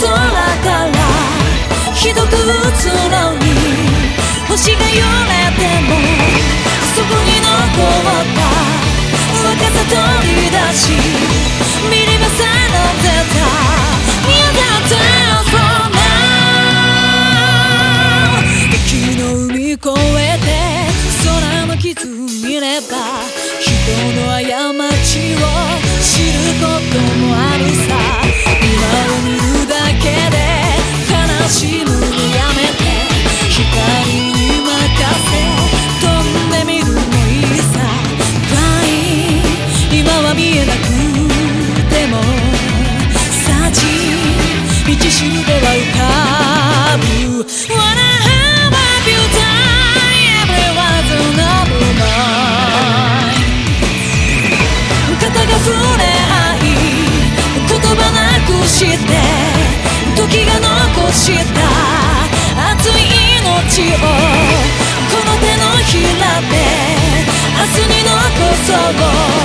空からひどく映ろうに星が揺れてもそこに残った若さ取り出し見ればさられた敵の海越えて空の傷見れば人の過ちを知ることもあるさ。は見えなくても幸道しるべは浮かぶ Wanna have a few time Everyone's number mine 肩が触れ合い言葉なくして時が残した熱い命をこの手のひらで明日に残そう